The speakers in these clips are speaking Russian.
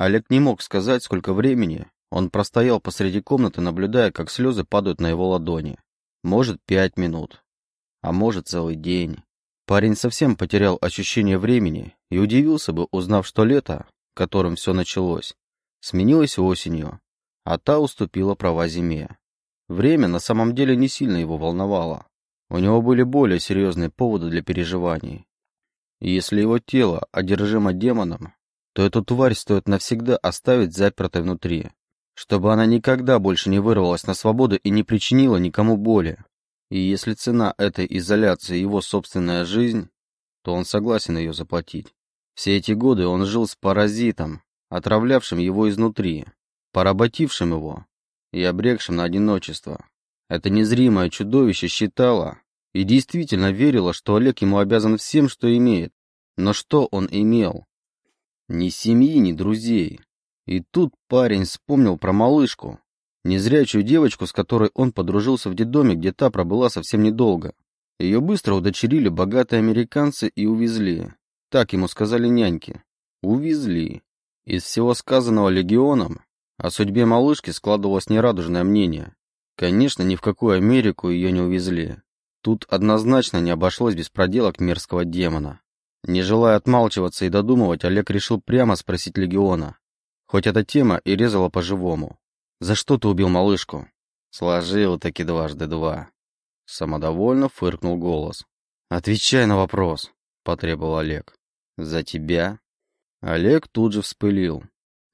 Олег не мог сказать, сколько времени он простоял посреди комнаты, наблюдая, как слезы падают на его ладони. Может, пять минут, а может, целый день. Парень совсем потерял ощущение времени и удивился бы, узнав, что лето, которым все началось, сменилось осенью, а та уступила права зиме. Время на самом деле не сильно его волновало. У него были более серьезные поводы для переживаний. Если его тело одержимо демоном, то эту тварь стоит навсегда оставить запертой внутри, чтобы она никогда больше не вырвалась на свободу и не причинила никому боли. И если цена этой изоляции его собственная жизнь, то он согласен ее заплатить. Все эти годы он жил с паразитом, отравлявшим его изнутри, поработившим его и обрекшим на одиночество. Это незримое чудовище считало и действительно верило, что Олег ему обязан всем, что имеет. Но что он имел? Ни семьи, ни друзей. И тут парень вспомнил про малышку, незрячую девочку, с которой он подружился в детдоме, где та пробыла совсем недолго. Ее быстро удочерили богатые американцы и увезли. Так ему сказали няньки. Увезли. Из всего сказанного легионом о судьбе малышки складывалось нерадужное мнение. Конечно, ни в какую Америку ее не увезли. Тут однозначно не обошлось без проделок мерзкого демона. Не желая отмалчиваться и додумывать, Олег решил прямо спросить Легиона. Хоть эта тема и резала по-живому. «За что ты убил малышку?» «Сложил таки дважды два». Самодовольно фыркнул голос. «Отвечай на вопрос», — потребовал Олег. «За тебя?» Олег тут же вспылил.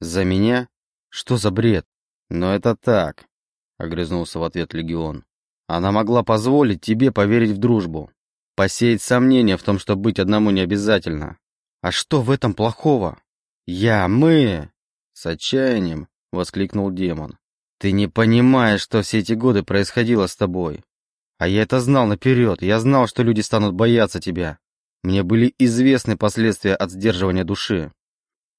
«За меня? Что за бред?» «Но это так», — огрызнулся в ответ Легион. «Она могла позволить тебе поверить в дружбу. Посеять сомнения в том, что быть одному не обязательно. А что в этом плохого? Я, мы!» С отчаянием воскликнул демон. «Ты не понимаешь, что все эти годы происходило с тобой. А я это знал наперед, я знал, что люди станут бояться тебя. Мне были известны последствия от сдерживания души».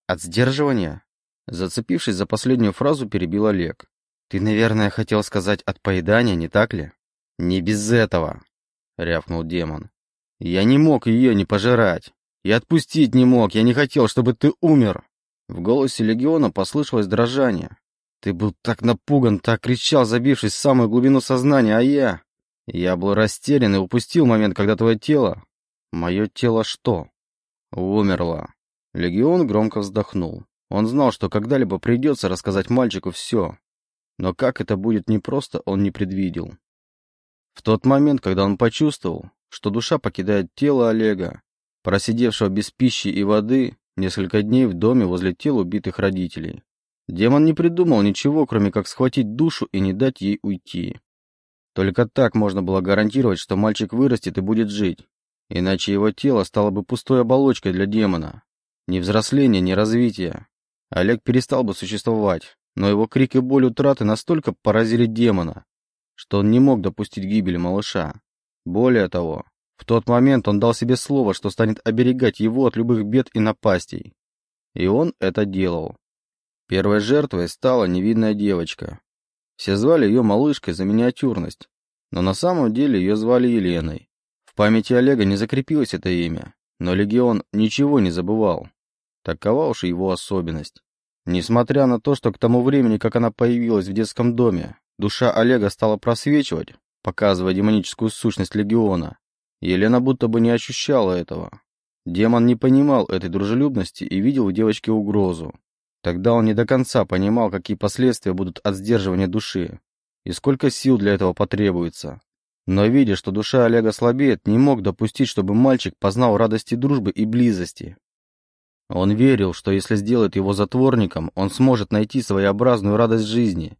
«От сдерживания?» Зацепившись за последнюю фразу, перебил Олег. «Ты, наверное, хотел сказать от поедания, не так ли?» «Не без этого», — рявкнул демон. «Я не мог ее не пожирать. И отпустить не мог, я не хотел, чтобы ты умер». В голосе легиона послышалось дрожание. «Ты был так напуган, так кричал, забившись в самую глубину сознания, а я...» Я был растерян и упустил момент, когда твое тело... Мое тело что? Умерло. Легион громко вздохнул. Он знал, что когда-либо придется рассказать мальчику все. Но как это будет непросто, он не предвидел. В тот момент, когда он почувствовал, что душа покидает тело Олега, просидевшего без пищи и воды несколько дней в доме возле тел убитых родителей, демон не придумал ничего, кроме как схватить душу и не дать ей уйти. Только так можно было гарантировать, что мальчик вырастет и будет жить. Иначе его тело стало бы пустой оболочкой для демона. Ни взросления, ни развития. Олег перестал бы существовать, но его крик и боль утраты настолько поразили демона, что он не мог допустить гибели малыша. Более того, в тот момент он дал себе слово, что станет оберегать его от любых бед и напастей. И он это делал. Первой жертвой стала невинная девочка, все звали ее малышкой за миниатюрность, но на самом деле ее звали Еленой. В памяти Олега не закрепилось это имя, но Легион ничего не забывал. Такова уж его особенность. Несмотря на то, что к тому времени, как она появилась в детском доме, душа Олега стала просвечивать, показывая демоническую сущность Легиона, Елена будто бы не ощущала этого. Демон не понимал этой дружелюбности и видел в девочке угрозу. Тогда он не до конца понимал, какие последствия будут от сдерживания души, и сколько сил для этого потребуется. Но видя, что душа Олега слабеет, не мог допустить, чтобы мальчик познал радости дружбы и близости. Он верил, что если сделает его затворником, он сможет найти своеобразную радость жизни,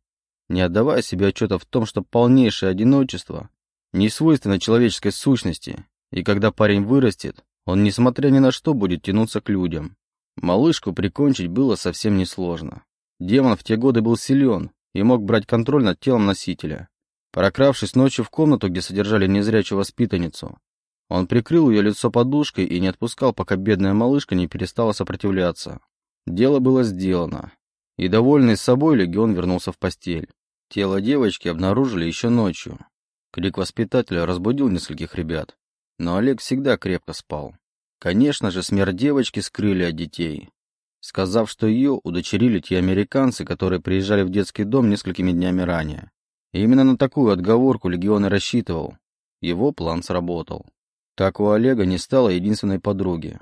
не отдавая себе отчета в том, что полнейшее одиночество не свойственно человеческой сущности, и когда парень вырастет, он, несмотря ни на что, будет тянуться к людям. Малышку прикончить было совсем несложно. Демон в те годы был силен и мог брать контроль над телом носителя. Прокравшись ночью в комнату, где содержали незрячую воспитанницу, он прикрыл ее лицо подушкой и не отпускал, пока бедная малышка не перестала сопротивляться. Дело было сделано. И, довольный собой, легион вернулся в постель. Тело девочки обнаружили еще ночью. Крик воспитателя разбудил нескольких ребят. Но Олег всегда крепко спал. Конечно же, смерть девочки скрыли от детей. сказав, что ее удочерили те американцы, которые приезжали в детский дом несколькими днями ранее. И именно на такую отговорку Легион и рассчитывал. Его план сработал. Так у Олега не стало единственной подруги.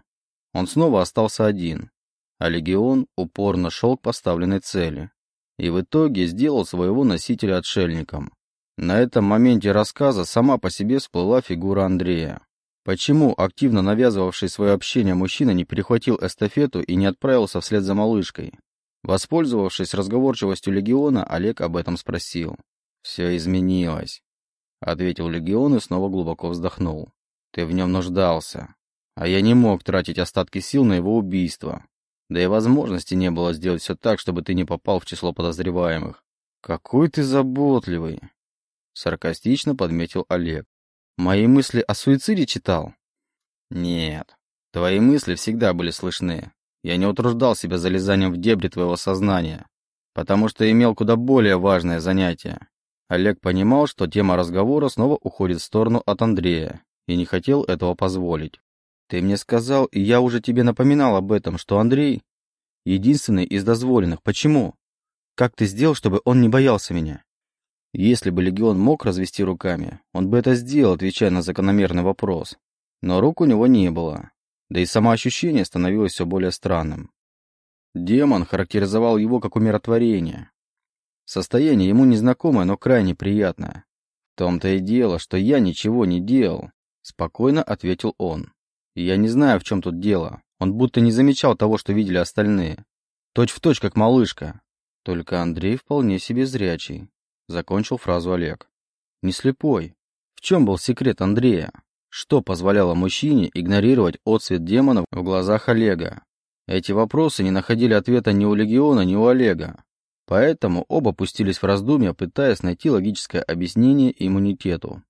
Он снова остался один, а Легион упорно шел к поставленной цели. И в итоге сделал своего носителя отшельником. На этом моменте рассказа сама по себе всплыла фигура Андрея. Почему активно навязывавший свое общение мужчина не перехватил эстафету и не отправился вслед за малышкой? Воспользовавшись разговорчивостью Легиона, Олег об этом спросил. «Все изменилось», — ответил Легион и снова глубоко вздохнул. «Ты в нем нуждался, а я не мог тратить остатки сил на его убийство. Да и возможности не было сделать все так, чтобы ты не попал в число подозреваемых. Какой ты заботливый!» Саркастично подметил Олег. «Мои мысли о суициде читал?» «Нет. Твои мысли всегда были слышны. Я не утруждал себя залезанием в дебри твоего сознания, потому что имел куда более важное занятие». Олег понимал, что тема разговора снова уходит в сторону от Андрея, и не хотел этого позволить. Ты мне сказал, и я уже тебе напоминал об этом, что Андрей единственный из дозволенных. Почему? Как ты сделал, чтобы он не боялся меня? Если бы Легион мог развести руками, он бы это сделал, отвечая на закономерный вопрос. Но рук у него не было. Да и самоощущение становилось все более странным. Демон характеризовал его как умиротворение. Состояние ему незнакомое, но крайне приятное. В том-то и дело, что я ничего не делал, спокойно ответил он. Я не знаю, в чем тут дело. Он будто не замечал того, что видели остальные. Точь в точь, как малышка. Только Андрей вполне себе зрячий. Закончил фразу Олег. Не слепой. В чем был секрет Андрея? Что позволяло мужчине игнорировать отсвет демонов в глазах Олега? Эти вопросы не находили ответа ни у Легиона, ни у Олега. Поэтому оба пустились в раздумья, пытаясь найти логическое объяснение иммунитету.